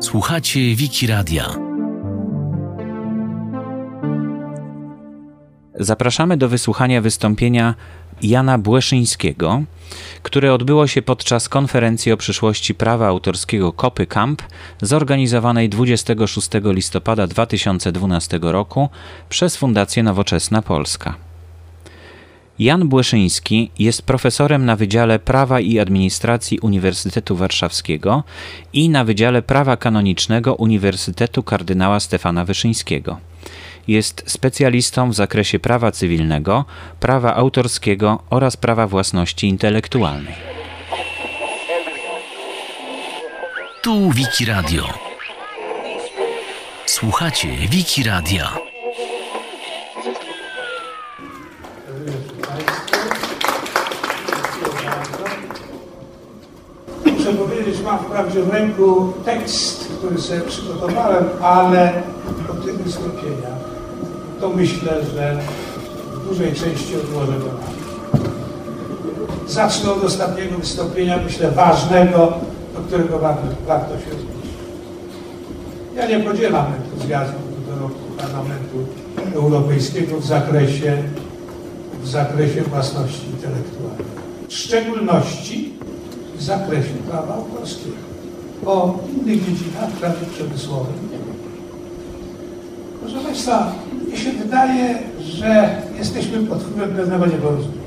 Słuchacie Wiki Radia. Zapraszamy do wysłuchania wystąpienia Jana Błeszyńskiego, które odbyło się podczas konferencji o przyszłości prawa autorskiego Kopy Camp zorganizowanej 26 listopada 2012 roku przez Fundację Nowoczesna Polska. Jan Błeszyński jest profesorem na Wydziale Prawa i Administracji Uniwersytetu Warszawskiego i na Wydziale Prawa Kanonicznego Uniwersytetu Kardynała Stefana Wyszyńskiego. Jest specjalistą w zakresie prawa cywilnego, prawa autorskiego oraz prawa własności intelektualnej. Tu Wiki Radio. Słuchacie Wiki Radia. Muszę powiedzieć, mam wprawdzie w ręku tekst, który sobie przygotowałem, ale po tych wystąpieniach to myślę, że w dużej części odłożę do nas. Zacznę od ostatniego wystąpienia, myślę ważnego, do którego warto, warto się odnieść. Ja nie podzielam entuzjazmu do roku Parlamentu Europejskiego w zakresie, w zakresie własności intelektualnej. W szczególności w zakresie prawa autorskiego. O innych dziedzinach prawie przemysłowym nie wiem. Proszę Państwa, mnie się wydaje, że jesteśmy pod wpływem pewnego nieporozumienia.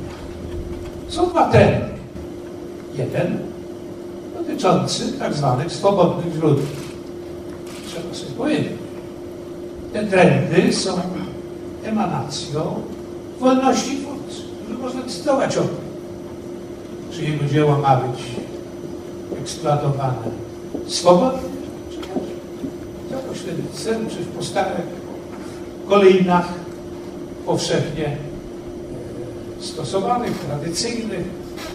Są dwa trendy. Jeden dotyczący tak zwanych swobodnych źródeł. Trzeba sobie powiedzieć. Te trendy są emanacją wolności twórcy, można decydować o tym, czy jego dzieło ma być eksploatowane swobodnie, czy nie. Za pośrednictwem, czy w postawach kolejnach powszechnie e, stosowanych, tradycyjnych,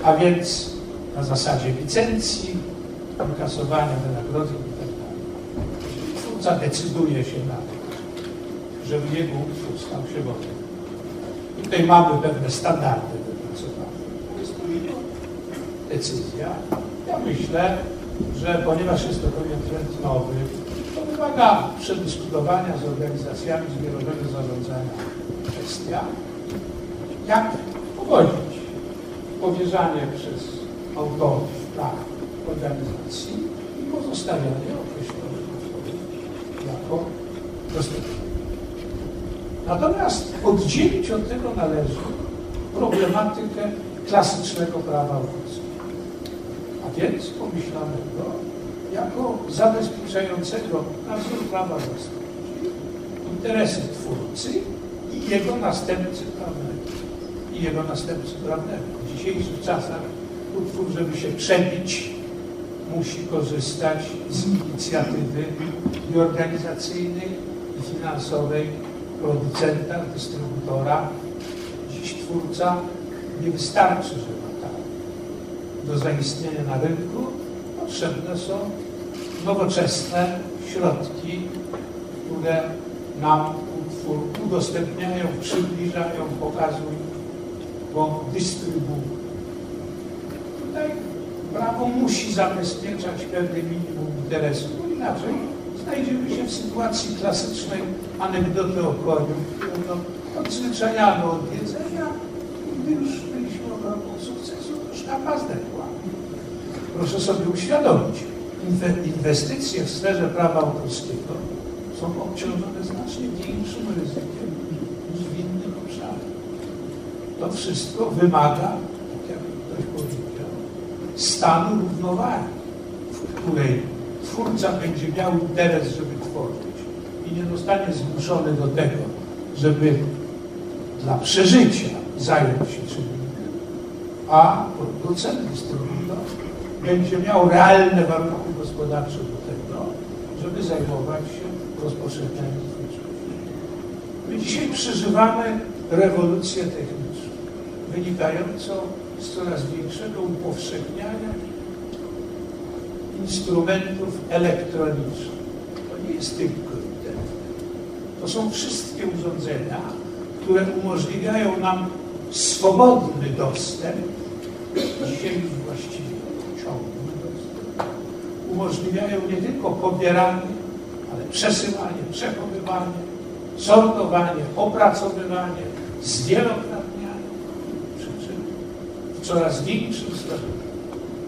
a więc na zasadzie licencji, inkasowania wynagrodzeń itd. Jeżeli twórca decyduje się na to, żeby jego utwór stał się wolny. Tutaj mamy pewne standardy wypracowane. Jest to jego decyzja. Ja myślę, że ponieważ jest to pewien trend nowy, to wymaga przedyskutowania z organizacjami zbiorowego zarządzania kwestia, jak pogodzić powierzanie przez autorów praw organizacji i pozostawianie określonych utworów jako dostępnych. Natomiast oddzielić od tego należy problematykę klasycznego prawa a więc pomyślanego jako zabezpieczającego nadzór prawa własności, interesy twórcy i jego następcy prawnego. I jego następcy prawnego. W dzisiejszych czasach utwór, żeby się przebić, musi korzystać z inicjatywy i organizacyjnej, i finansowej producenta, dystrybutora. Dziś twórca nie wystarczy. Do zaistnienia na rynku potrzebne są nowoczesne środki, które nam utwór udostępniają, przybliżają, pokazują, go dystrybuują. Tutaj prawo musi zabezpieczać pewne minimum interesu, bo inaczej znajdziemy się w sytuacji klasycznej anegdoty o koniu, którą no, odzwyczajano od jedzenia gdy już byliśmy obroną sukcesu, to sztapa zdechła. Proszę sobie uświadomić, inwestycje w sferze prawa autorskiego są obciążone znacznie większym ryzykiem niż w innych obszarach. To wszystko wymaga, tak jak ktoś powiedział, stanu równowagi, w której twórca będzie miał interes, żeby tworzyć i nie zostanie zmuszony do tego, żeby dla przeżycia zająć się czym innym, a producent, dystrybutor będzie miał realne warunki gospodarcze do tego, żeby zajmować się rozpowszechnianiem twórczości. My dzisiaj przeżywamy rewolucję techniczną, wynikającą z coraz większego upowszechniania instrumentów elektronicznych. To nie jest tylko internet. To są wszystkie urządzenia, które umożliwiają nam swobodny dostęp, dzisiaj już właściwie umożliwiają nie tylko pobieranie, ale przesyłanie, przechowywanie, sortowanie, opracowywanie, zwielokrotnianie. Przy czym w coraz większym stopniu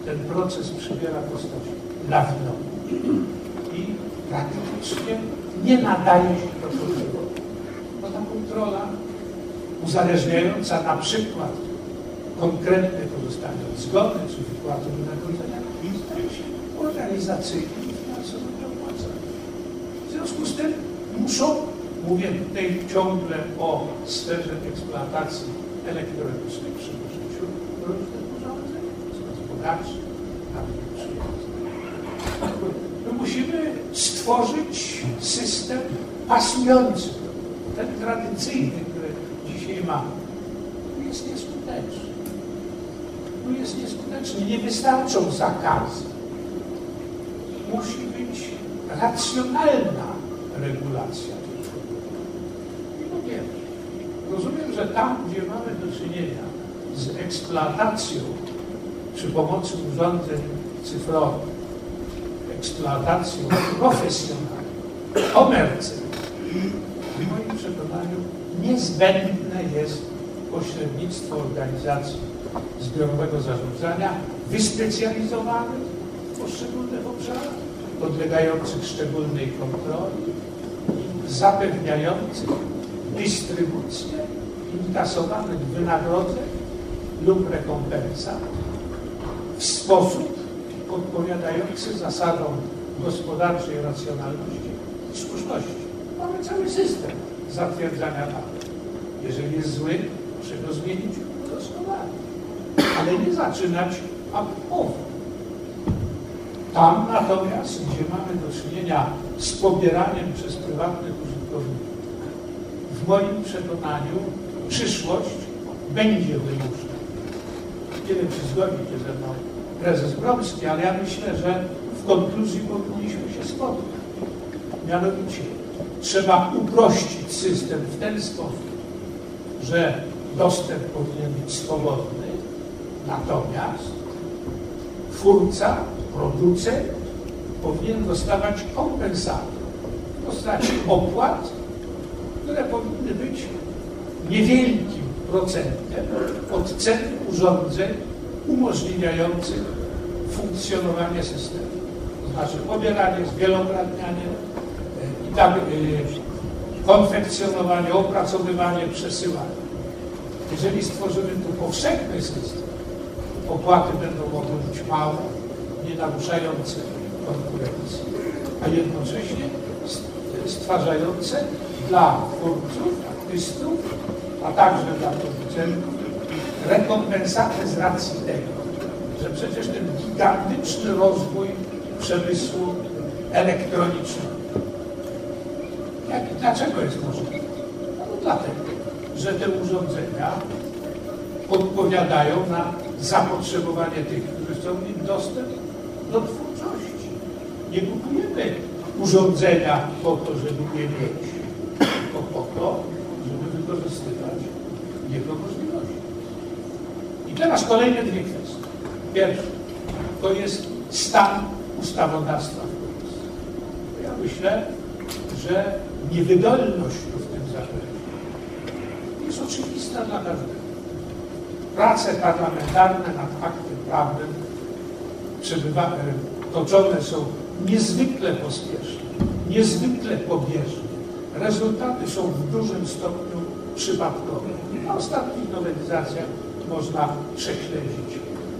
ten proces przybiera postać lawinowej i praktycznie nie nadaje się do kontroli. Bo ta kontrola uzależniająca na przykład konkretne korzystanie od zgody czy wypłaty wynagrodzenia organizacyjnie i finansowo nieopłacalne. W związku z tym muszą, mówię tutaj ciągle o sferze eksploatacji elektronicznej przy użyciu różnych urządzeń przyjaznych. My musimy stworzyć system pasujący ten tradycyjny, który dzisiaj mamy, jest nieskuteczny. Tu jest nieskuteczny. Nie wystarczą zakazy. Musi być racjonalna regulacja. Tych I rozumiem, że tam, gdzie mamy do czynienia z eksploatacją przy pomocy urządzeń cyfrowych, eksploatacją profesjonalną, komercyjną, w moim przekonaniu niezbędne jest pośrednictwo organizacji zbiorowego zarządzania wyspecjalizowanych poszczególnych obszarach, podlegających szczególnej kontroli zapewniających dystrybucję inkasowanych wynagrodzeń lub rekompensat w sposób odpowiadający zasadom gospodarczej racjonalności i słuszności. Mamy cały system zatwierdzania danych. Jeżeli jest zły, proszę go zmienić i udoskonalić. Ale nie zaczynać ad nowo. Tam natomiast, gdzie mamy do czynienia z pobieraniem przez prywatnych użytkowników, w moim przekonaniu przyszłość będzie wymuszna. Nie wiem, czy zgodzi ze mną prezes Bromski, ale ja myślę, że w konkluzji powinniśmy się spotkać. Mianowicie trzeba uprościć system w ten sposób, że dostęp powinien być swobodny, natomiast twórca, producent powinien dostawać kompensatę w postaci opłat, które powinny być niewielkim procentem od ceny urządzeń umożliwiających funkcjonowanie systemu. To znaczy pobieranie, zwielokrotnianie i tak, konfekcjonowanie, opracowywanie, przesyłanie. Jeżeli stworzymy tu powszechny system, opłaty będą mogły być małe, nie naruszające konkurencji, a jednocześnie stwarzające dla twórców, artystów, a także dla producentów rekompensatę z racji tego, że przecież ten gigantyczny rozwój przemysłu elektronicznego. Jak, dlaczego jest możliwe? No dlatego, że te urządzenia odpowiadają na zapotrzebowanie tych, którzy chcą mieć dostęp do twórczości. Nie kupujemy urządzenia po to, żeby je mieć, tylko po to, żeby wykorzystywać jego możliwości. I teraz kolejne dwie kwestie. Pierwsza, to jest stan ustawodawstwa w Polsce. Ja myślę, że niewydolność w tym zakresie jest oczywista dla każdego. Prace parlamentarne nad aktem prawnym przebywa, toczone są niezwykle pospiesznie, niezwykle pobieżnie. Rezultaty są w dużym stopniu przypadkowe. Na ostatnich nowelizacjach można prześledzić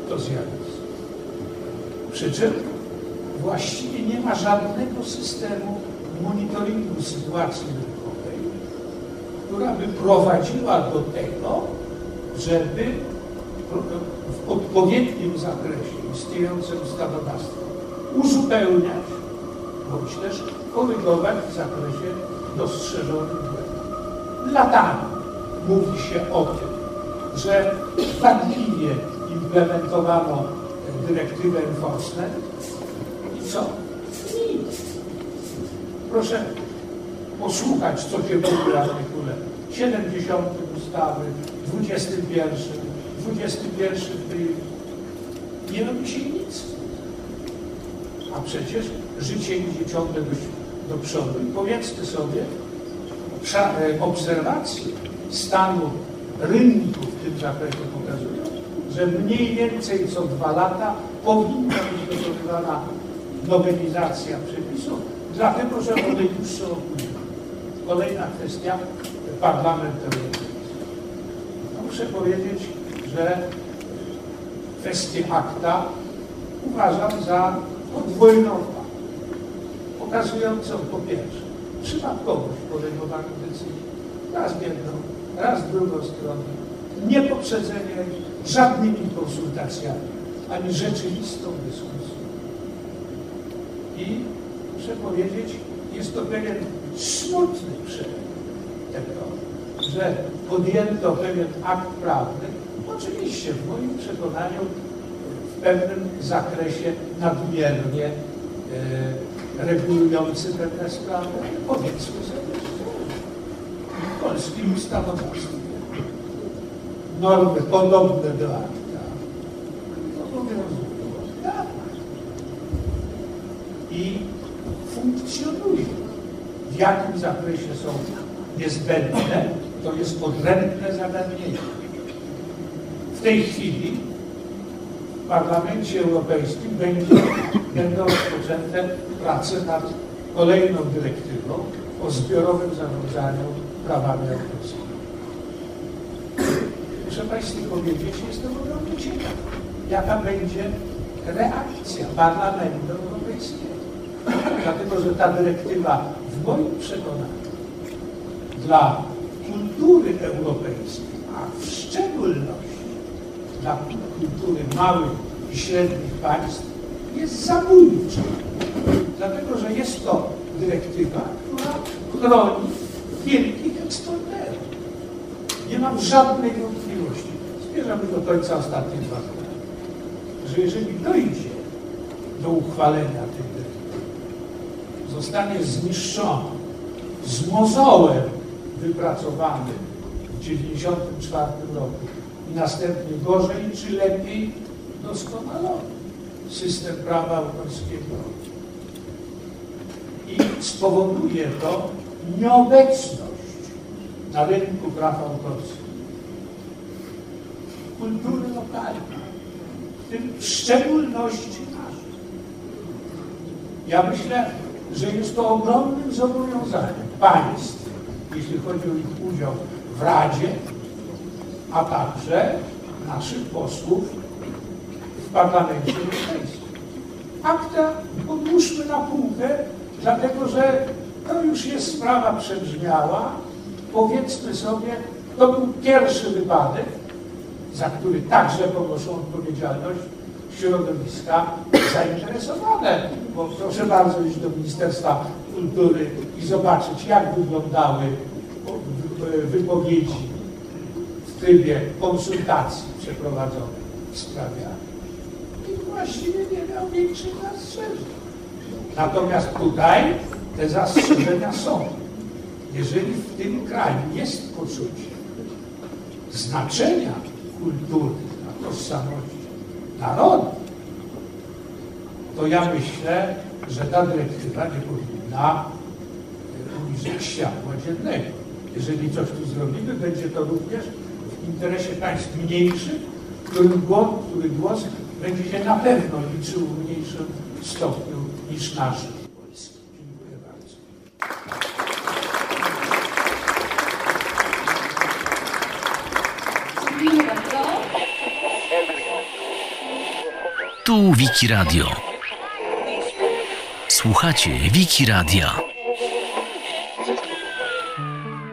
to zjawisko. Przy czym właściwie nie ma żadnego systemu monitoringu sytuacji rynkowej, która by prowadziła do tego, żeby w odpowiednim zakresie istniejące ustawodawstwo uzupełniać bądź też korygować w zakresie dostrzeżonych błędów. Latami mówi się o tym, że wadliwie implementowano dyrektywę enforcement i co? Nic. Proszę posłuchać, co się mówi w artykule 70 ustawy, 21, 21 w tej nie się nic. A przecież życie idzie ciągle do, do przodu. I powiedzmy sobie, e, obserwacje stanu rynku w tym zakresie pokazują, że mniej więcej co dwa lata powinna być dokonywana nowelizacja przepisów, dlatego że one już są. Kolejna kwestia, Parlament Europejski. Muszę powiedzieć, że kwestię akta uważam za podwójną pokazującą po pierwsze przypadkowość podejmowanych decyzji, raz jedną, raz drugą stronę, nie poprzedzenie żadnymi konsultacjami, ani rzeczywistą dyskusją. I muszę powiedzieć, jest to pewien smutny przejaw tego, że podjęto pewien akt prawny, oczywiście w moim przekonaniu w pewnym zakresie nadmiernie e, regulujący pewne sprawy, powiedzmy sobie w polskim ustawodawstwie normy podobne do akta obowiązują i funkcjonują. W jakim zakresie są niezbędne, to jest odrębne zagadnienie. Tej chwili w Parlamencie Europejskim będzie, będą rozpoczęte prace nad kolejną dyrektywą o zbiorowym zarządzaniu prawami autorskimi. Muszę Państwu powiedzieć, jestem ogromnie ciekaw, jaka będzie reakcja Parlamentu Europejskiego. Dlatego, że ta dyrektywa w moim przekonaniu dla kultury europejskiej, a w szczególności dla kultury małych i średnich państw jest zabójcza. Dlatego, że jest to dyrektywa, która chroni wielkich eksporterów. Nie mam żadnej wątpliwości. Zmierzamy do końca ostatnie dwa lata. Że jeżeli dojdzie do uchwalenia tej dyrektywy, zostanie zniszczona z mozołem wypracowany w 1994 roku i następnie gorzej czy lepiej doskonalony system prawa autorskiego. I spowoduje to nieobecność na rynku praw autorskich kultury lokalnej, w tym w szczególności naszej. Ja myślę, że jest to ogromnym zobowiązaniem państw jeśli chodzi o ich udział w Radzie, a także naszych posłów w Parlamencie Europejskim. Akta odłóżmy na półkę, dlatego że to już jest sprawa przebrzmiała. Powiedzmy sobie, to był pierwszy wypadek, za który także ponoszą odpowiedzialność środowiska zainteresowane. Bo proszę bardzo iść do Ministerstwa Kultury i zobaczyć, jak wyglądały wypowiedzi w trybie konsultacji przeprowadzonych w sprawie i właściwie nie miał większych zastrzeżeń. Natomiast tutaj te zastrzeżenia są. Jeżeli w tym kraju jest poczucie znaczenia kultury na tożsamości narodu, to ja myślę, że ta dyrektywa nie powinna ujrzeć światła dziennego. Jeżeli coś tu zrobimy, będzie to również w interesie państw mniejszych, którym głos, który głos będzie się na pewno liczył w mniejszym stopniu niż nasz. Dziękuję bardzo. Tu Wiki Radio. Słuchacie Wiki Radia.